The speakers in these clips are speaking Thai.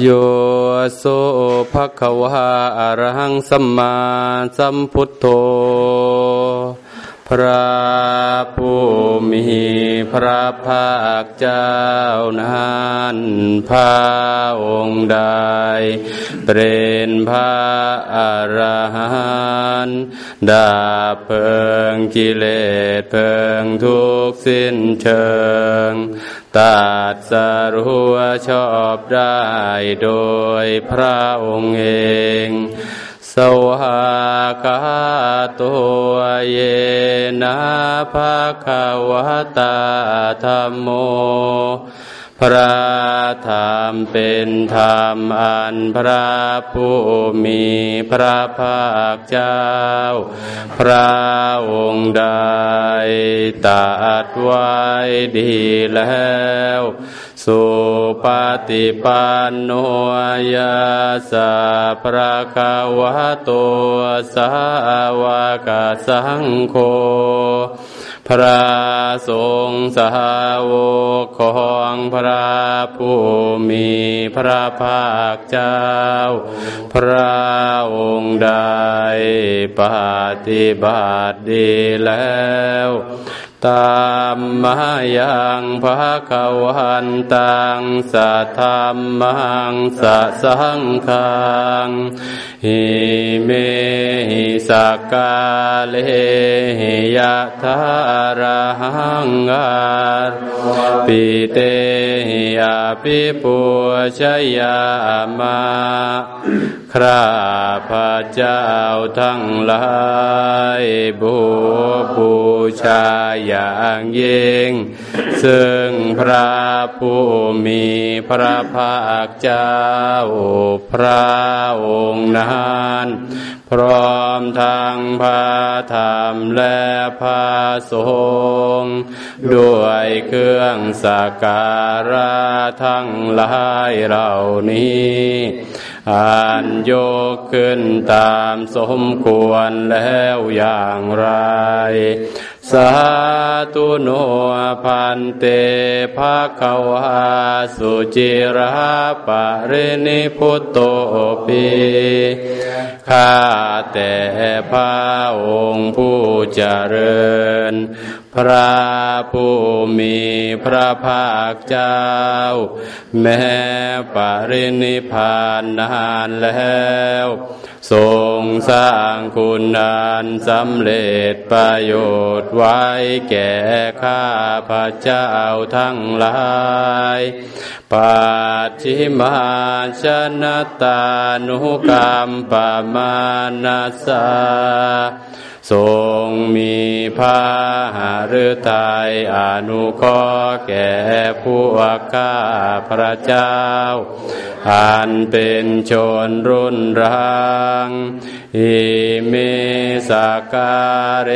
โยโสภะคะวะอะระหังสัมมาสัมพุทโธ พระผู้มีพระภาคเจ้านั้นพระองค์ใดเป็นพระอรหันต์ดาบเพิงกิเลสเพิงทุกสิ้นเชิง ตัดสรู้ชอบได้โดยพระองค์เอง สวากาตัวเยนะภาคาวตาธรรมโม พระธรรมเป็นธรรมอันพระผู้มีพระภาคเจ้า พระองค์ใดตัดไว้ดีแล้ว สุปฏิปันโนยาสาพระคาวะโตสาวกสังโฆ พระสงฆ์สาวกของพระผู้มีพระภาคเจ้า พระองค์ใดปฏิบัติดีแล้ว ตามมายังภาวัน ตังสัทธรรมังสัสังขังหิเมหิสกกาเลหิยะทารหังอาปิเตหิอาปิปุชยามา คราพระเจ้าทั้งหลายบูบูชาอย่างยิ่ง ซึ่งพระผู้มีพระภาคเจ้าพระองค์นั้นพร้อมทางพระธรรมและพระสงฆ์ด้วยเครื่องสักการะทั้งหลายเหล่านี้ อันโยกขึ้นตามสมควรแล้วอย่างไร สาธุโนพันเตภาควาสุจิราปะเรนิพุตโตปีข้าแต่พระองค์ผู้เจริญ พระผู้มีพระภาคเจ้า แม้ปรินิพานนานแล้ว ทรงสร้างคุณานสำเร็จประโยชน์ไว้แก่ข้าพระเจ้าทั้งหลายปัจฉิมาชนะตานุกรรมปมานาสา ทรงมีพระหฤทัยอนุเคราะห์แก่ผู้ข้าพระเจ้า อันเป็นชนรุ่นรังอิเมสการเร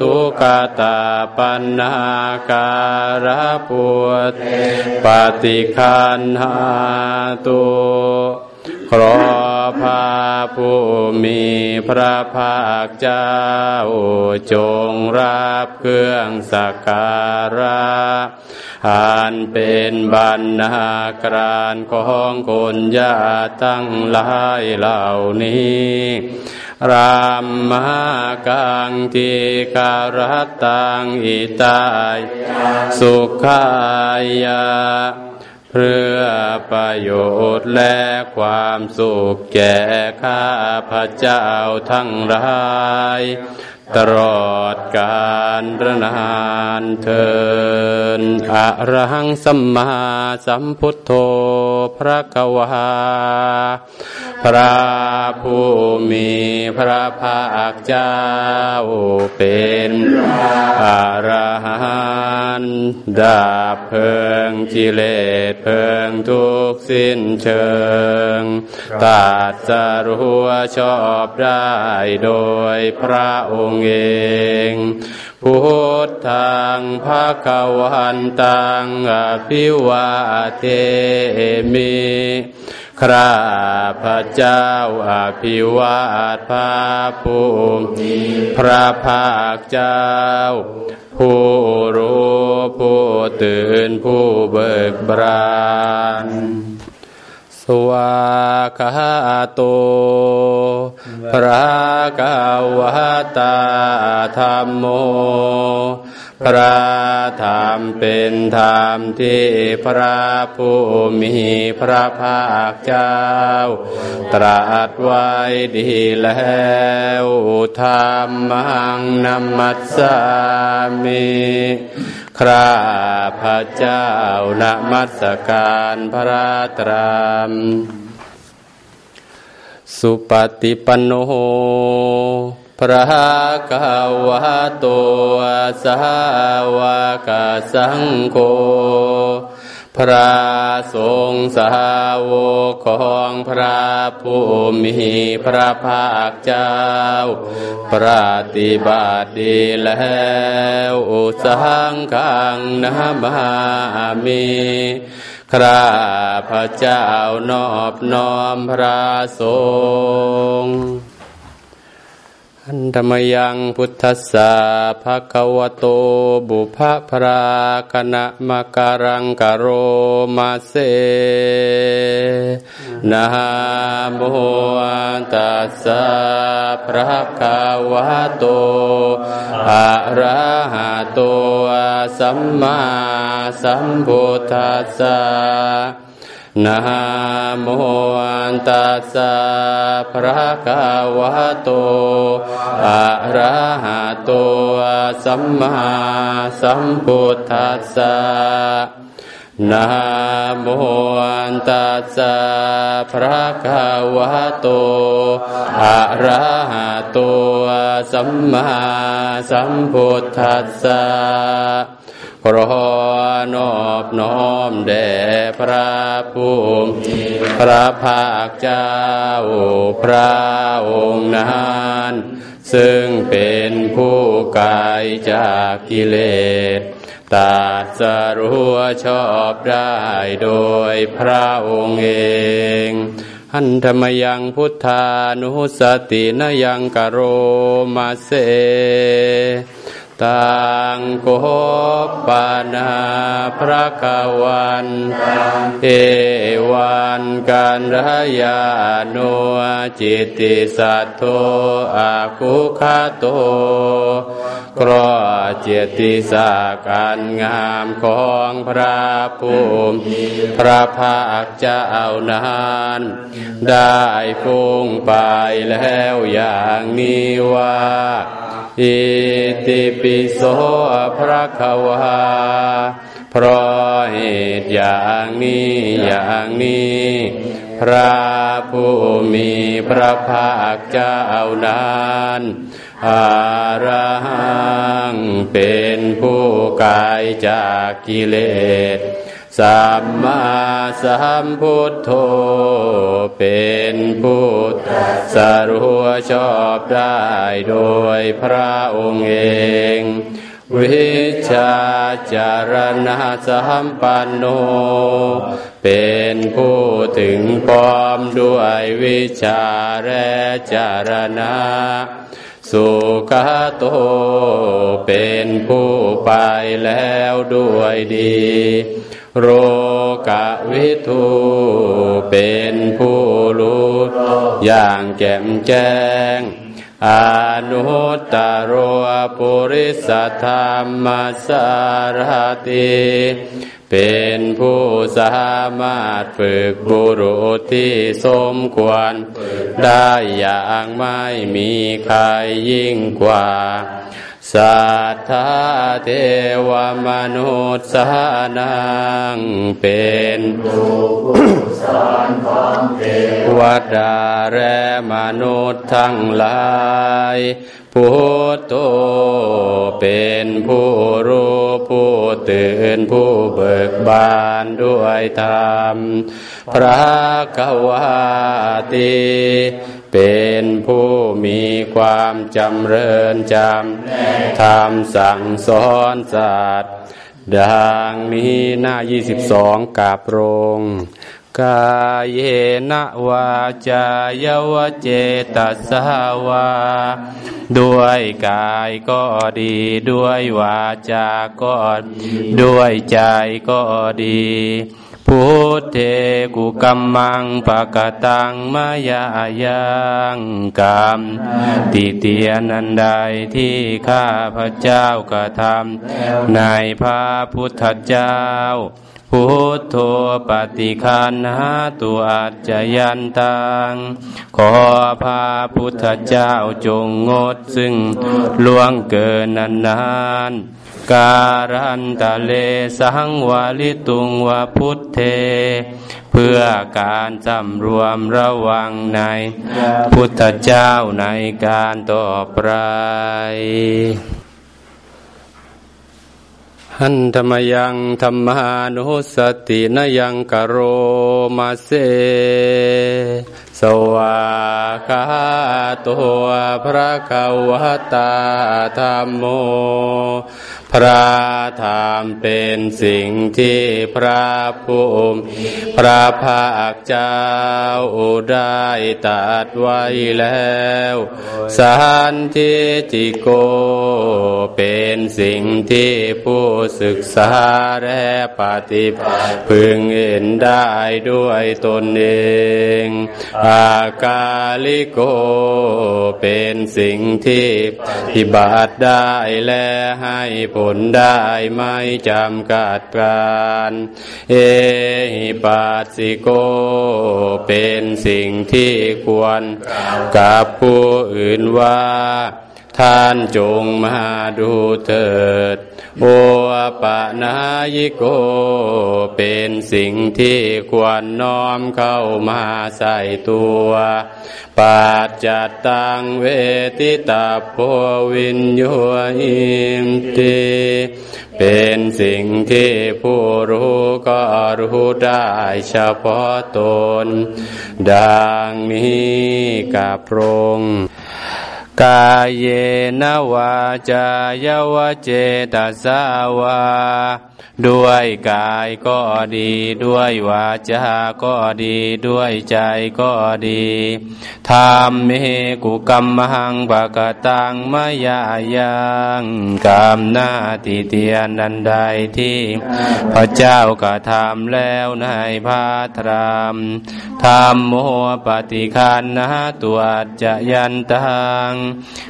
ทุกตาปัญนาการปุตปฏิคันหาตุ ขอพระผู้มีพระภาคเจ้าจงรับเครื่องสักการะอันเป็นบรรณาการของคนญาตั้งหลายเหล่านี้รามมากังทีการตังอิตายสุขายา เพื่อประโยชน์และความสุขแก่ข้าพระเจ้าทั้งหลาย ตลอดกาลระนานเทินอะระหังสัมมาสัมพุทโธพระกวาพระผู้มีพระภาคเจ้าเป็นอรหันต์ดาบเพิงกิเลสเพิงทุกสิ้นเชิงตัดสรู้ชอบได้โดยพระองค์เองพุทธังภาควันตังอภิวาเทมิคราพระเจ้าอภิวาทพระผู้พระภาคเจ้า ผู้รู้ผู้ตื่นผู้เบิกบาน วากาโตพระกาวตาธรรมโม พระธรรมเป็นธรรมที่พระผู้มีพระภาคเจ้า ตรัสไว้ดีแล้วธรรมังนัมมัสสามิ คราพระเจ้านมัสการพระตรามสุปฏิปันโนพระกาวะโตสาวกสังโฆ พระสงฆ์สาวกของพระผู้มีพระภาคเจ้า ปฏิบัติดีแล้วอุสังขังนามามีคราพระเจ้านอบน้อมพระสงฆ์ันธรรมยังพุทธัสสะภะคะวะโตบุพพราคณะมะการังกโรมาเสนะโมตัสสะภะคะวะโตอะระหะโตสัมมาสัมพุทธัสสะ นะโมตัสสะภะคะวะโตอะระหะโตสัมมาสัมพุทธัสสะนะโมตัสสะภะคะวะโตอะระหะโตสัมมาสัมพุทธัสสะ ขอนอบน้อมแด่พระผู้พระภาคเจ้าพระองค์นั้นซึ่งเป็นผู้กายจากกิเลสตัดสรู้ชอบได้โดยพระองค์เองหันธรรมยังพุทธานุสตินยังกโรมาเส ตังโกปนาพระกวันเอวันกันรยาโนจิตติสัตโตอาคุคาโตกรอเจติสาการงามของพระภูมิพระภาคเจ้านานได้ฟุ้งไปแล้วอย่างนี้ว่า อิติปิโสพระควาเพราะเหตุอย่างนี้อย่างนี้ พระผู้มีพระภาคเจ้านานอารังเป็นผู้กายจากกิเลส สัมมาสัมพุทโธเป็นผู้สรู้ชอบได้โดยพระองค์เอง วิชาจารณะสัมปันโน เป็นผู้ถึงพร้อมด้วยวิชาและจารณะสุขโตเป็นผู้ไปแล้วด้วยดี โรกะวิทูเป็นผู้รู้อย่างแจ่มแจ้งอนุตตโรปุริสธรรมสารติเป็นผู้สามารถฝึกบุรุษที่สมควร ได้อย่างไม่มีใครยิ่งกว่า สัทธาเทวมนุษย์สานังเป็นผู้สอนของเทวดาและมนุษย์ทั้งหลายพุทโธเป็นผู้รู้ผู้ตื่นผู้เบิกบานด้วยธรรม พระกวาตี เป็นผู้มีความจำเริญจำทำสั่งสอนสัตว์ดังนี้หน้ายี่สิบสองกาโปรงกายเยนะวาจายวเจตสาวา ด้วยกายก็ดี ด้วยวาจาก็ด้วยใจก็ดีผ พุทเทกุกัมมังปะกตังมายายังกรรมติเตียนันใดที่ข้าพระเจ้ากระทำในพระพุทธเจ้าพุทโธปฏิคันหาตัวอัจจยันตัง ขอพระพุทธเจ้าจงงดซึ่งล่วงเกินนานาน การันตะเลสังวาลิตุงวาพุทเท เพื่อการจำรวมระวังในพุทธเจ้าในการต่อไปหันธรรมยังธรรมานุสตินยังกโรมาเสสวาคาตัวพระกวตาธรรมโม พระธรรมเป็นสิ่งที่พระผู้พระภาคเจ้าได้ตัดไว้แล้ว สันทิจิโก เป็นสิ่งที่ผู้ศึกษาและปฏิบัติพึงเห็นได้ด้วยตนเอง อากาลิโก เป็นสิ่งที่ปฏิบัติได้และให้ผลได้ไม่จำกัดการเอหิปัสสิโก เป็นสิ่งที่ควรกับผู้อื่นว่า ท่านจงมาดูเถิด โอปะนายิโก เป็นสิ่งที่ควรน้อมเข้ามาใส่ตัวปัจจัตตังเวทิตาโพวินโยอิมติเป็นสิ่งที่ผู้รู้ก็รู้ได้เฉพาะตน ดังนี้กับพระองค์ กายเยนวาจายาวเจตสาวา ด้วยกายก็ดี ด้วยวาจาก็ดี ด้วยใจก็ดีธรรมเมกุกรรมหังปะกตังมายายังกรรมหน้าติเตียนนันใดที่ พระเจ้ากระทำแล้วในพระธรรมธรรมโมปฏิคันนะตัวจะยันตัง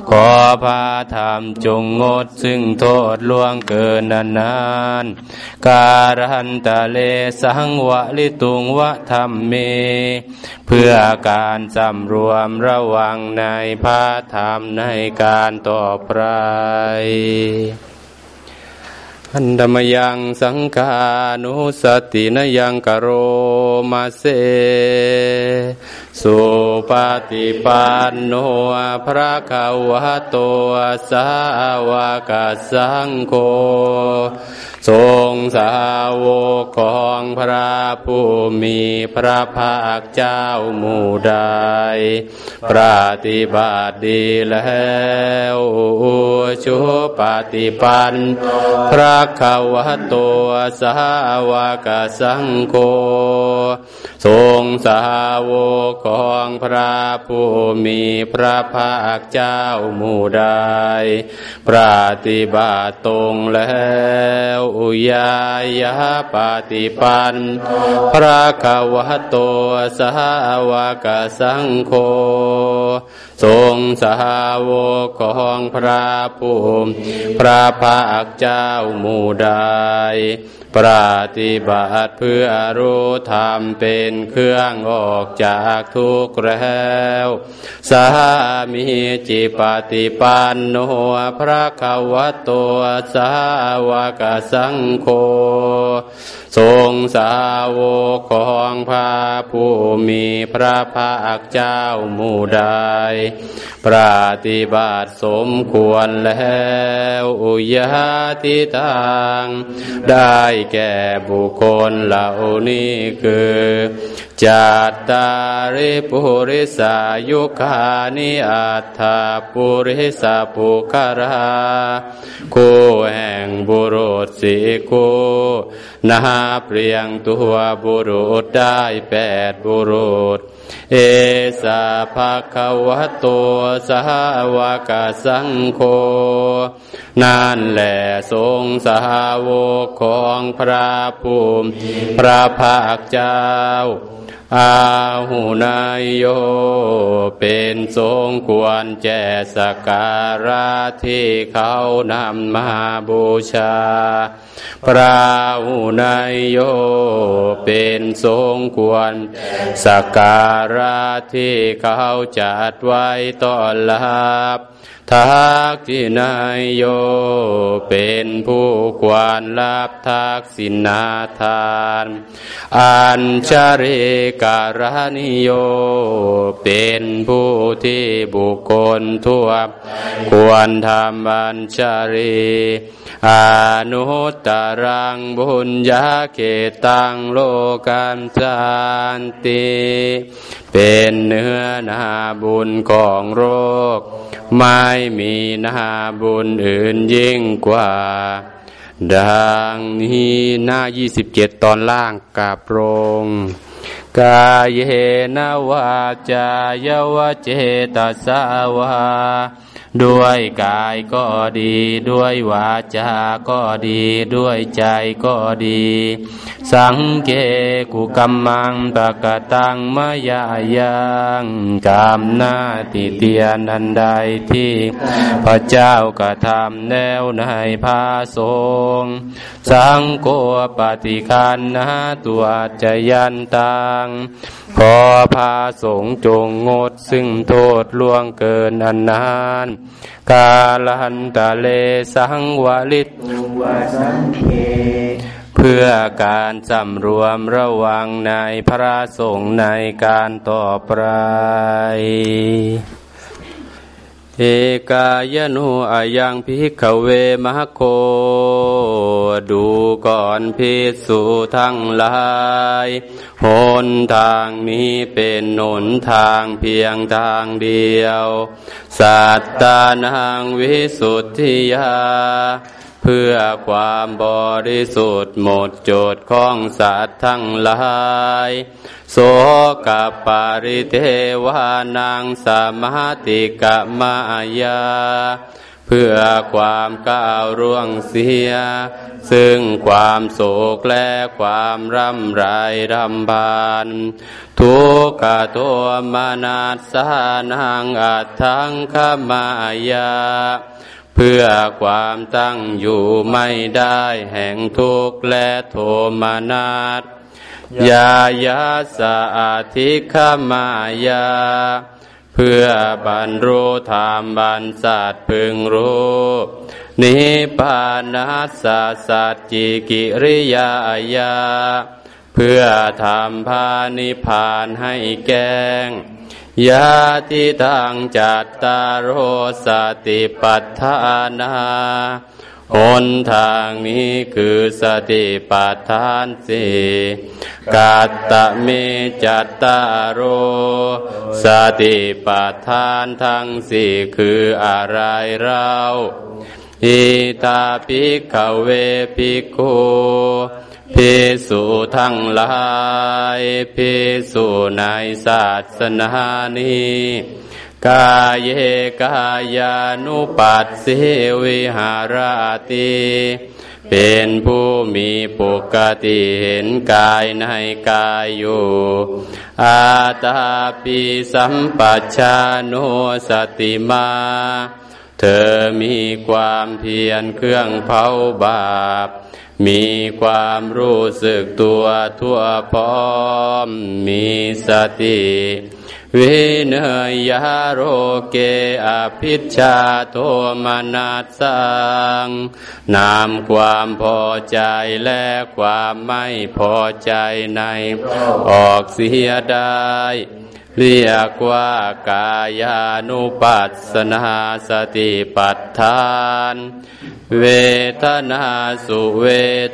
ขอพาธรรมจงงดซึ่งโทษล่วงเกินนานนานการันตะเลสังวะลิตุงวะธรรมเม เพื่อการสำรวมระวังในพระธรรมในการต่อไปอันธรรมยังสังกานุสตินยังกโรมาเสสุปฏิปันโนพระขาวะโตสาวกสังโฆทรงสาวกของพระผู้มีพระภาคเจ้าหมู่ใดปฏิบัติดีแล้วชุปฏิปันพระขาวะโตสาวกสังโฆทรงสาวกของพระผู้มีพระภาคเจ้าหมู่ใดปฏิบัติตรงแล้วอุยายาปฏิปันพระขาวะโตสาวกสังโฆทรงสาวกของพระผู้พระภาคเจ้าหมู่ใด ปฏิบัติเพื่อรู้ธรรมเป็นเครื่องออกจากทุกข์แล้วสามีจิปฏิปันโนพระขาวโตสาวกสังโฆ ทรงสาวกของพระผู้มีพระภาคเจ้ามู่ใดปฏิบัติสมควรแล้วอุยาทิทางได้แก่บุคคลเหล่านี้คือจัตตาริปุริสายุคานิอัตถาปุริสาปุคาราคู่แห่งบุรุษสีคู่นาเปลี่ยงตัวบุรุษได้แปดบุรุษ เอสาภะคะวตัวสาวกสังโฆนั่นแหละทรงสาวกของพระภูมิพระภาคเจ้า อาหุนายโย เป็นทรงควรแจสการะที่เขานำมาบูชา พระหุนายโย เป็นทรงควรสการะที่เขาจัดไว้ต้อนรับ ทักษินายโย เป็นผู้ควรรับทักษินาทาน อัญชริการนิโย เป็นผู้ที่บุคคลทั่ว ควรทำอัญชรีอนุตรังบุญญาเกตังโลกันจันติ เป็นเนื้อนาบุญของโรค ไม่มีนาบุญอื่นยิ่งกว่า ดังนี้หน้ายี่สิบเจ็ดตอนล่างกาโปรงกายเยนวาจายวเจตสาวา ด้วยกายก็ดี ด้วยวาจาก็ดี ด้วยใจก็ดี สังเกกุกรรมังตะกตังมายายังกรรมหน้าติเตียนันใดที่พระเจ้ากระทำแนวในพาสงสังโกปฏิคันนะตัวจยันตังขอพาสงจงงดซึ่งโทษล่วงเกินอันนานกาลันตะเลสังวาลิตเพื่อการสำรวมระวังในพระสงฆ์ในการต่อไป กายนุอายังพิกเวมะโค ดูก่อนพิสุทั้งหลายหนทางนี้เป็นหนทางเพียงทางเดียว สัตตานังวิสุทธิยา เพื่อความบริสุทธิ์หมดจทย์ของสัตว์ทั้งหลาย โสกับปาริเทวานังสมาติกะมายา เพื่อความก้าวร่วงเสีย ซึ่งความโศกและความร่ำไรรำบานทุกขตัวมานาสานังอัตถังขมายา เพื่อความตั้งอยู่ไม่ได้แห่งทุกข์และโทมานาตยายาสะอาธิขมายา เพื่อบรรลุธรรมบรรสัตพึงรู้นิพานัสสะสัจจิกิริยายา เพื่อทำพานิพานให้แก้ง ยาติทังจัตตารโหสติปัฏฐานาหนทางนี้คือสติปัฏฐานสี่กัตตะเมจัตตารโรสติปัฏฐานทั้งสี่คืออะไรอิธะ ภิกขะเว ภิก ขุ ภิกษุทั้งหลายภิกษุในศาสนานี้กายเยกายานุปัสสิวิหารติเป็นผู้มีปกติเห็นกายในกายอยู่ อาตาปิสัมปัชานุสติมา เธอมีความเพียรเครื่องเผาบาป มีความรู้สึกตัวทั่วพร้อม มีสติ วิเนยาโรเกอภิชาโทมนัสสังนามความพอใจและความไม่พอใจในออกเสียได้เรียกว่ากายานุปัสสนาสติปัฏฐาน เวทนาสุเว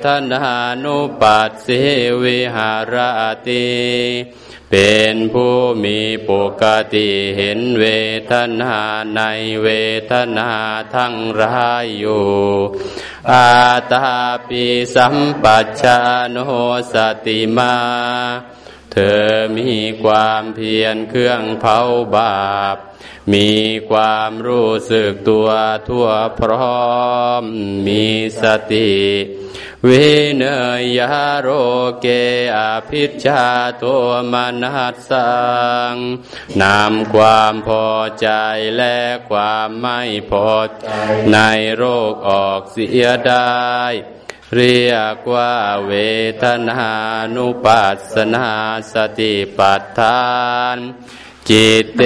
ทนานุปัสสิวิหารติ เป็นผู้มีปกติเห็นเวทนาในเวทนาทั้งรายอยู่ อาตาปิสัมปัชชาโนสติมา เธอมีความเพียรเครื่องเผาบาป มีความรู้สึกตัวทั่วพร้อม มีสติ วิเนยาโรเกอภิชาตัวมนัสสังนำความพอใจและความไม่พอใจ ในโรคออกเสียได้เรียกว่าเวทนานุปัสสนาสติปัฏฐาน จิตเต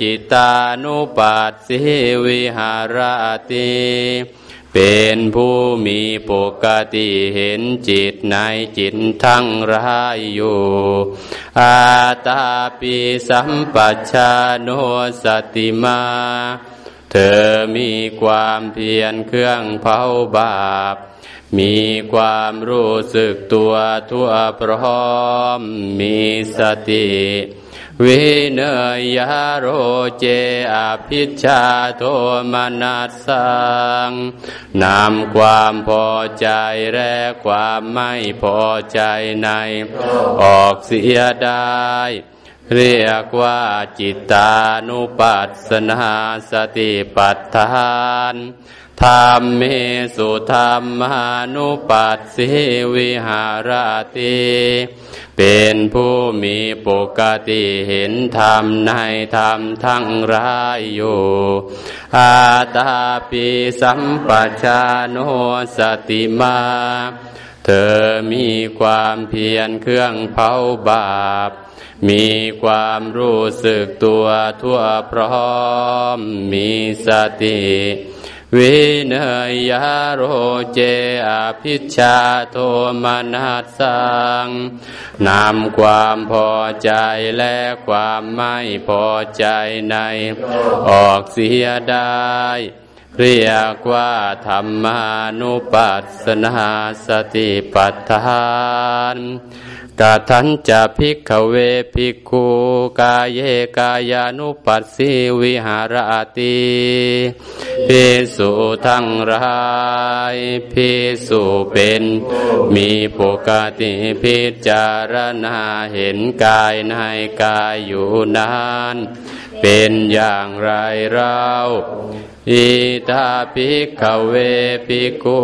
จิตานุปัสสิวิหารติเป็นผู้มีปกติเห็นจิตในจิตทั้งร้ายอยู่ อาตาปิสัมปัชาโนสติมา เธอมีความเพียรเครื่องเผาบาป มีความรู้สึกตัวทั่วพร้อมมีสติ วิเนยาโรเจอภิชาโทมนัสสังนำความพอใจและความไม่พอใจใน ออกเสียได้เรียกว่าจิตานุปัสสนาสติปัฏฐาน ธรรมเมสุธรรมานุปัสสิวิหารติเป็นผู้มีปกติเห็นธรรมในธรรมทั้งร้ายอยู่ อาตาปิสัมปชาโนสติมาเธอมีความเพียรเครื่องเผาบาป มีความรู้สึกตัวทั่วพร้อม มีสติ วิเนยาโรเจอภิชาโทมนัสสังนำความพอใจและความไม่พอใจในออกเสียได้เรียกว่าธรรมานุปัสสนาสติปัฏฐาน กาทันจะพิกเวภิกขุกายเยกายานุปัสสิวิหารติพิสุทั้งรายพิสุเป็นมีปกติพิจารณาเห็นกายในกายอยู่นาน เป็นอย่างไรเราอิตาภิกขเวภิกขุ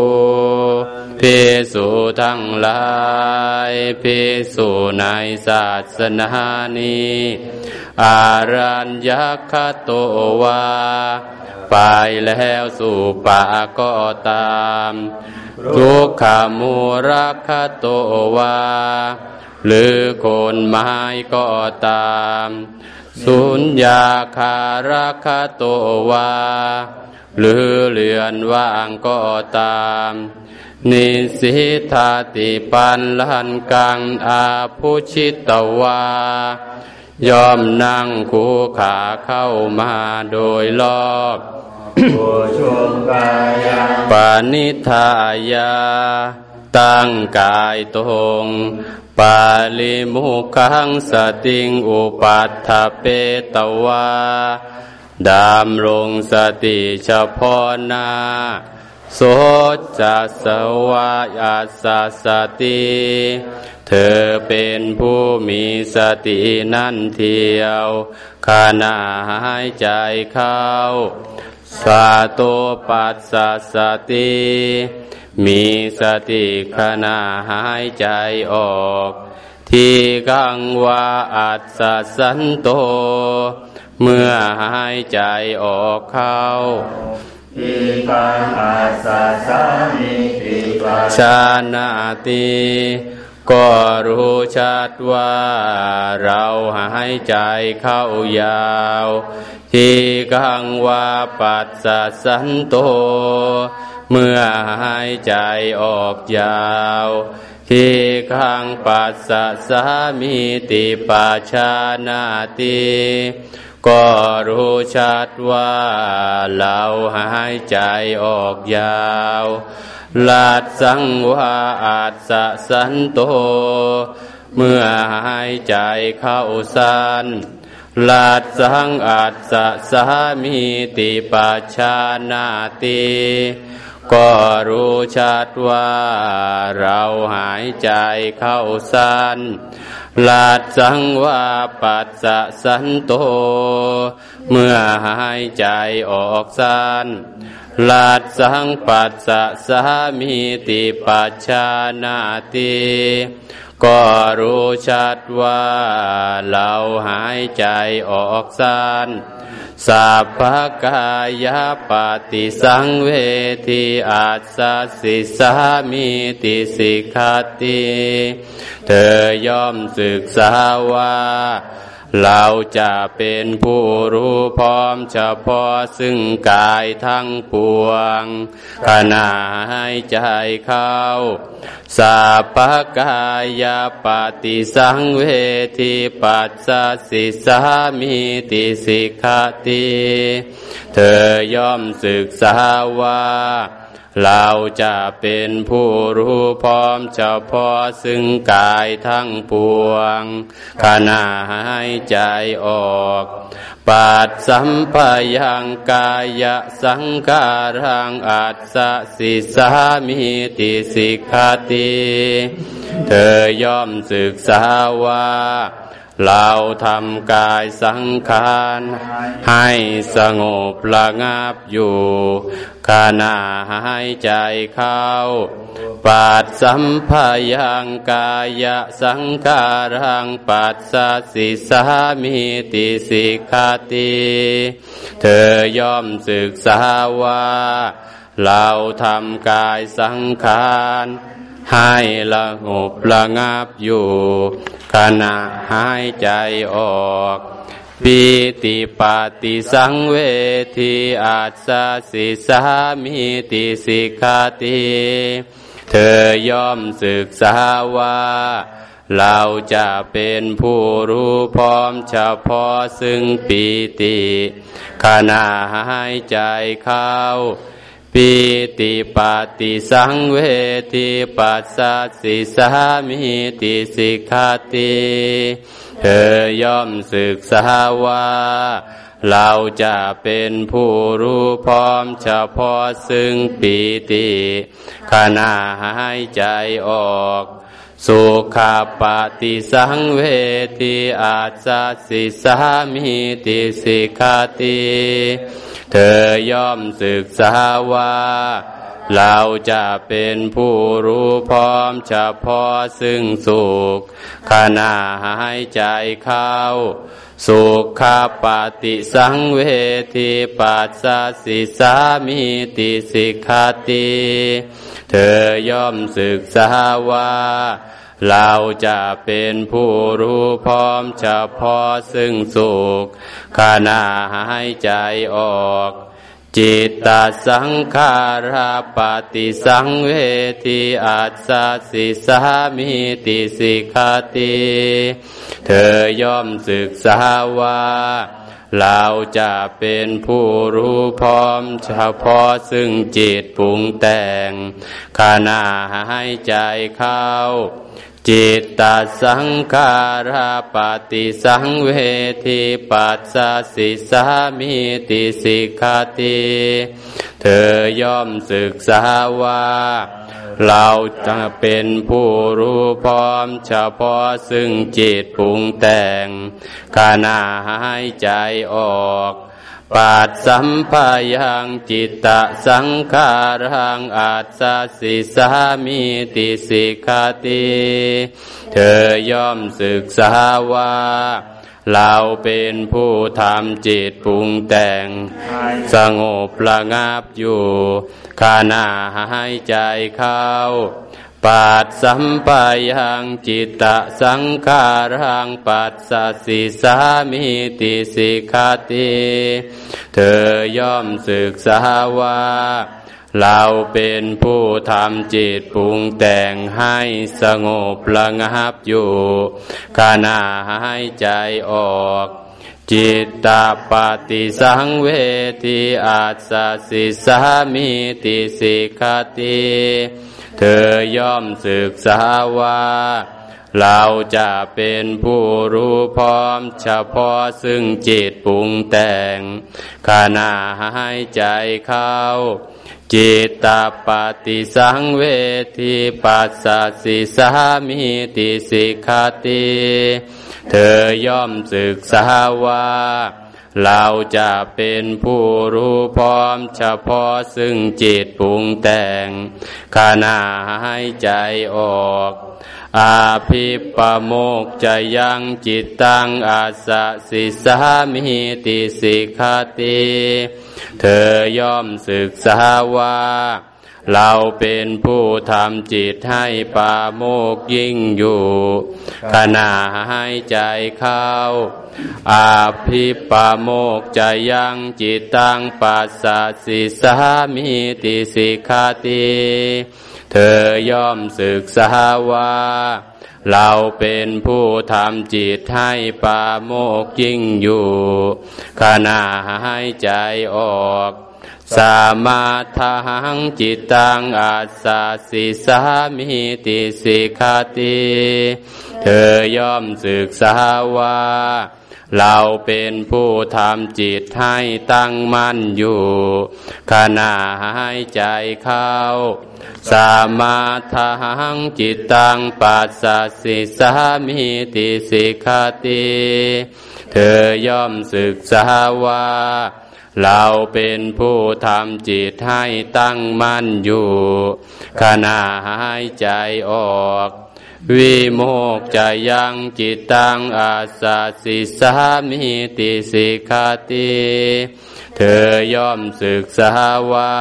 ภิสุทั้งหลายภิสุในศาสนานี้ อารัญญคโตวาไปแล้วสู่ป่าก็ตาม ทุกขมูรักโตวาหรือคนไม้ก็ตาม สุญญาคารักขโตวา หรือเลือนว่างก็ตาม นิสิทาติปันลันกังอาภูชิตวายอมนั่งคูขาเข้ามาโดยรอบชุมกายปานิทายา ตั้งกายตรง ปาลิมุขังสติงอุปัฏฐเปตวาดามลงสติเฉพาะนาโสจัสวายาสสติ เธอเป็นผู้มีสตินั่นเทียวขณะหายใจเข้า สาโตปัสสสติ มีสติขณะหายใจออก ที่กังวาอัสสันโต เมื่อหายใจออกเข้าอิปังอาสาสามิติปัชานาติก็รู้ชัดว่าเราหายใจเข้ายาว ที่กังว่าปัสสสันโต เมื่อหายใจออกยาวที่ขังปัสสะสามิติปัชานาติก็รู้ชัดว่าเราหายใจออกยาวลาดสังวาอาจสะสันโต เมื่อหายใจเข้าสันลาดสังอาจสะสามีติปัชชานาติ ก็รู้ชัดว่าเราหายใจเข้าสั้นลาดสังว่าปัสสะสันโต เมื่อหายใจออกสั้นลาดสังปัสสะสามีติปัจชานาติก็รู้ชัดว่าเราหายใจออกสั้น สัพพกายปฏิสังเวทีอาสสิสามีติสิกขติ เธอย่อมศึกษาว่า เราจะเป็นผู้รู้พร้อมเฉพาะซึ่งกายทั้งปวง ขณะให้ใจเข้าสัพพกายาปฏิสังเวทีปัสสสิสามีติสิกขติ เธอย่อมศึกษาว่า เราจะเป็นผู้รู้พร้อมเฉพาะซึ่งกายทั้งปวง ขณะหายใจออกปัดสัมปยังกายสังการังอัตสสิสามิติสิกขติ เธอย่อมศึกษาว่า เราทำกายสังขารให้สงบระงับอยู่ขณะหายใจเข้าปัดสัมพยังกายสังการังปัสสสิสามิติสิกาติ เธอย่อมศึกษาว่าเราทำกายสังขารให้ละงบระงับอยู่ ขณะหายใจออกปีติปาติสังเวทีอาสาสิสามิติสิกขาติเธอย่อมศึกษาว่า เราจะเป็นผู้รู้พร้อมเฉพาะซึ่งปีติ ขณะหายใจเข้า ปีติปาติสังเวทีปัสสสิสามิติสิกขาติเธอย่อมศึกษาว่าเราจะเป็นผู้รู้พร้อมเฉพาะซึ่งปีติขณะหายใจออกสุขาปฏิสังเวทีอาสสิสามิติสิกขาติ เธอย่อมศึกษาว่า เราจะเป็นผู้รู้พร้อมเฉพาะซึ่งสุขขณะหายใจเข้าสุขปฏิสังเวทีปัสสสิสามิติสิกขาติ เธอย่อมศึกษาว่า เราจะเป็นผู้รู้พร้อมเฉพาะซึ่งสุขขณะหายใจออก จิตตสังขาราปฏิสังเวทีอาสาสิสามิติสิกาติเธอย่อมศึกษาว่าเราจะเป็นผู้รู้พร้อมเฉพาะซึ่งจิตปรุงแต่งขณะหายใจเข้า จิตตสังขาราปฏิสังเวทีปัสสสิสามิติสิกขาติเธอย่อมศึกษาว่า เราจะเป็นผู้รู้พร้อมเฉพาะซึ่งจิตปรุงแต่งขณะหายใจออก ปัดสัมภายังจิตตสังขารังอาสสิสามิติสิกาติเธอย่อมศึกษาว่าเราเป็นผู้ทำจิตปรุงแต่ง สงบระงับอยู่ขณะหายใจเข้า ปัดสัมปายังจิตตสังขารังปัสสสิสามิติสิกขาติเธอย่อมศึกษาว่าเราเป็นผู้ทำจิตปรุงแต่งให้สงบระงับอยู่ขณะหายใจออก จิตตาปฏิสังเวทีอาสสิสามิติสิกขาติ เธอย่อมศึกษาว่าเราจะเป็นผู้รู้พร้อมเฉพาะซึ่งจิตปรุงแต่ง ขณะหายใจเข้า จิตตปฏิสังเวทีปัสสสิสามิติสิกขาติ เธอย่อมศึกษาว่า เราจะเป็นผู้รู้พร้อมเฉพาะซึ่งจิตปรุงแต่ง ขณะหายใจออก อาภิปโมกจะยังจิตตังอาสะสิสามิติสิกขาติ เธอย่อมศึกษาว่า เราเป็นผู้ทำจิตให้ปาโมกยิ่งอยู่ ขณะใหายใจเข้า อาภิปาโมกจะยังจิตตังปัสสสิสามิติสิกขาติเธอย่อมศึกษาว่าเราเป็นผู้ทำจิตให้ปาโมกยิ่งอยู่ ขณะใหายใจออก สามาทังจิตตังอาสาสิสามิติสิกาติเธอย่อมศึกษาว่าเราเป็นผู้ทำจิตให้ตั้งมั่นอยู่ ขณะหายใจเข้า สามาทังจิตตังปัสสสิสามิติสิกาติ เธอย่อมศึกษาว่า เราเป็นผู้ทำจิตให้ตั้งมั่นอยู่ ขณะหายใจออก วิโมกจะยังจิตตังอาสาสิสามิติสิกาติเธอย่อมศึกษาว่า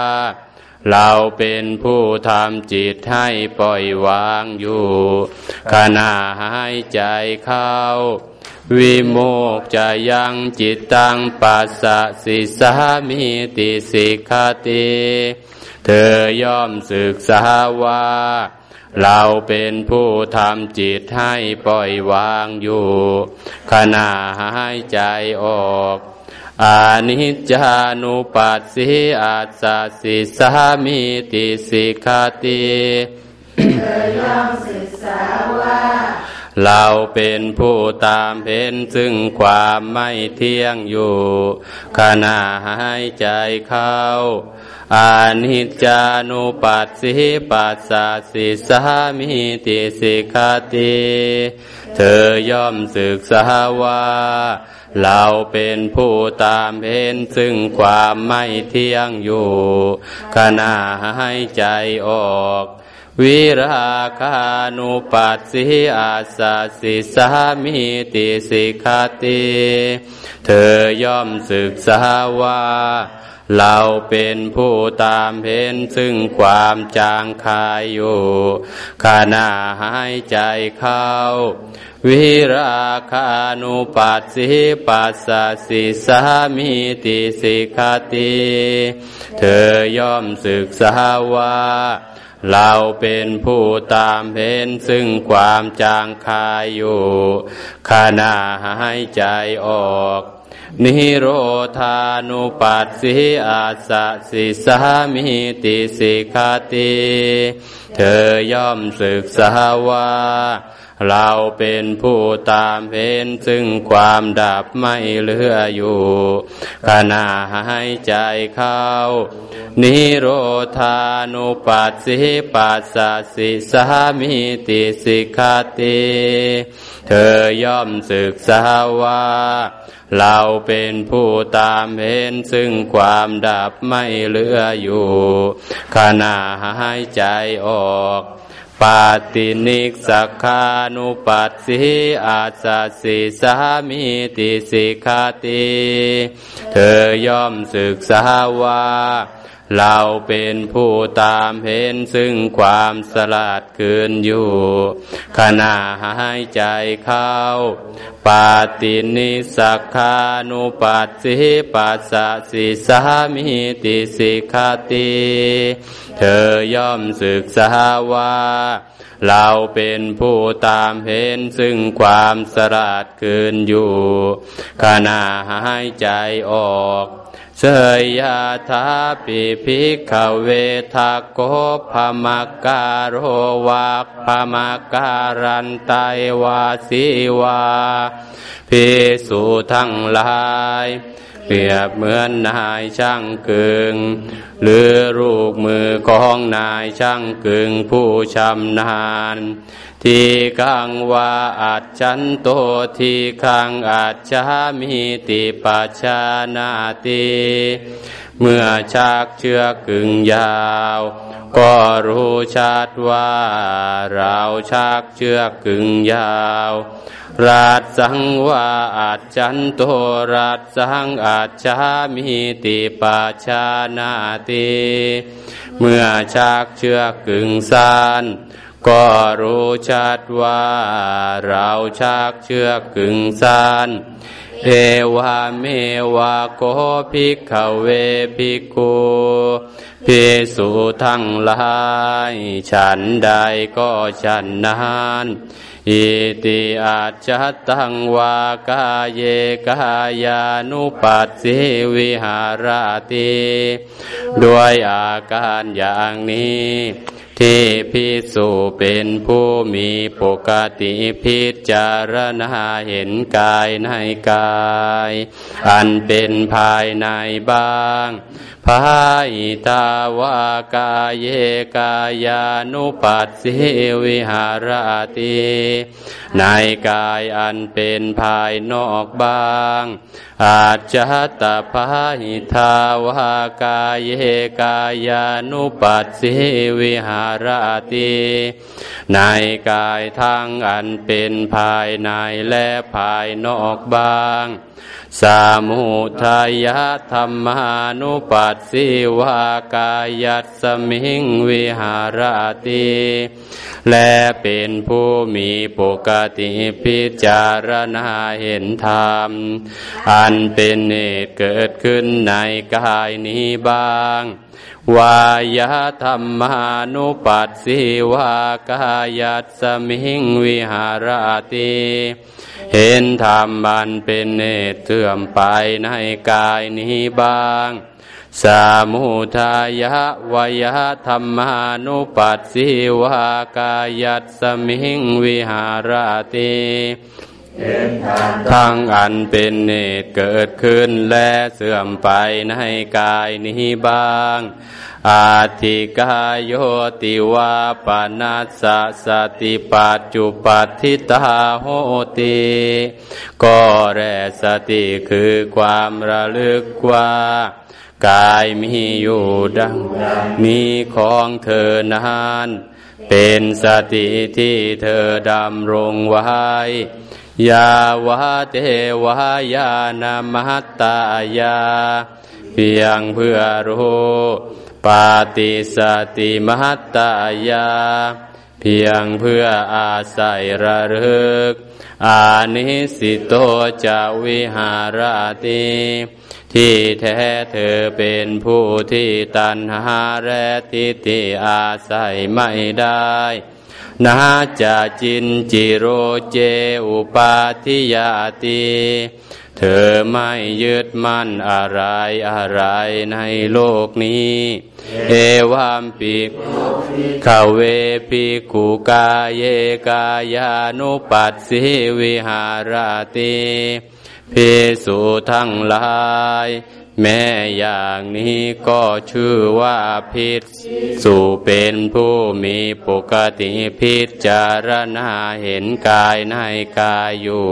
เราเป็นผู้ทำจิตให้ปล่อยวางอยู่ ขณะหายใจเข้า วิโมกจะยังจิตตังปัสสะสิสามิติสิกขาติเธอย่อมศึกษาว่า เราเป็นผู้ทำจิตให้ปล่อยวางอยู่ ขณะหายใจออกอานิจจานุปัสสิอาสาสิสามิติสิกขาติเธอย่อมศึกษาว่า เราเป็นผู้ตามเห็นซึ่งความไม่เที่ยงอยู่ ขณะหายใจเข้าอานิจจานุปัสสิปัสสะสิสามิติสิกาติเธอย่อมศึกษาว่า เราเป็นผู้ตามเห็นซึ่งความไม่เที่ยงอยู่ ขณะหายใจออก วิราคานุปัสสิอาสาสิสามิติสิกาติเธอย่อมศึกษาว่าเราเป็นผู้ตามเห็นซึ่งความจางคายอยู่ขณะหายใจเข้า วิราคานุปัสสิปัสสสิสามิติสิกาติ เธอย่อมศึกษาว่า เราเป็นผู้ตามเห็นซึ่งความจางคายอยู่ ขณะหายใจออก นิโรธานุปัสสิอาสะสิสามิติสิกาติ เธอย่อมศึกษาว่า เราเป็นผู้ตามเห็นซึ่งความดับไม่เหลืออยู่ขณะหายใจเข้า นิโรธานุปัสสิปัสสสิสามิติสิกขาติเธอย่อมศึกษาว่า เราเป็นผู้ตามเห็นซึ่งความดับไม่เหลืออยู่ขณะหายใจออกาตินิกสักขานุปัสสิอาสสิสามิติสิกขาติ เธอย่อมศึกษาว่า เราเป็นผู้ตามเห็นซึ่งความสลัดเกินอยู่ ขณะหายใจเข้า ปาตินิสักขานุปัสสิปัสสะสิสามิติสิกขาติ เธอย่อมศึกษาว่าเราเป็นผู้ตามเห็นซึ่งความสลัดคืนอยู่ ขณะหายใจออก เสยยาทาปิภิกขเวทาโกภมการโรวักภมการันไตวาสีวาพิสุทั้งหลายเปรียบเหมือนนายช่างกึงหรือลูกมือของนายช่างกึงผู้ชำนาญ ทีกังว่าอาจจันโตทีขังอาจจะมีติปัชานาติเมื่อชักเชือกกึ่งยาว ก็รู้ชัดว่าเราชักเชือกกึ่งยาว ราชสังว่าอาจจันโตราชสังอาจจะมีติปัชานาติเมื่อชักเชือกกึ่งสาน ก็รู้ชัดว่าเราชักเชือกกึ่งสานเอวาเมวาโกภิกขเวภิกขุพิสุทั้งหลายฉันใดก็ฉันนั้นอิติอาจัตตังวากาเยกายานุปัสสิวิหารติ ด้วยอาการอย่างนี้ ที่พิสูเป็นผู้มีปกติพิจารณาเห็นกายในกาย อันเป็นภายในบ้าง ภายตาวากาเยกายานุปัสสิวิหารติในกายอันเป็นภายนอกบาง อาจจะตาภายทาวากาเยกายานุปัสสิวิหารติในกายทั้งอันเป็นภายในและภายนอกบาง สามุทายะธรรมานุปัสสิวากายัสมิงวิหารติและเป็นผู้มีปกติพิจารณาเห็นธรรม อันเป็นเหตุเกิดขึ้นในกายนี้บ้าง วายธรรมานุปัสสิวากายัสมิงวิหารติเห็นธรรมันเป็นเนตเสื่อมไปในกายนี้บ้าง สามุทายะวยธรรมานุปัสสิวากายัสมิงวิหารติ ทั้งอันเป็นเนตเกิดขึ้นและเสื่อมไปในกายนี้บ้าง อาทิกายโยติวาปนัสสะสติปัจจุปัติตาโหติ ก็แรสติคือความระลึกว่ากายมีอยู่ดังนี้ของเธอนานเป็นสติที่เธอดำรงไว้ ยาวะเทวายานามหตายา เพียงเพื่อรู้ปาติสติมหัตตายา เพียงเพื่ออาศัยระลึก อานิสิโตจะวิหารติที่แท้เธอเป็นผู้ที่ตันหาและทิฏฐิอาศัยไม่ได้ นาจะจินจิโรเจอุปาทิยาติเธอไม่ยึดมั่นอะไรอะไรในโลกนี้ เอวามปิกขเวปิกุกาเยกายานุปัสสิวิหารติพิสุทั้งหลาย แม้อย่างนี้ก็ชื่อว่าพิษ สู่เป็นผู้มีปกติพิจารณาเห็นกายในกายอยู่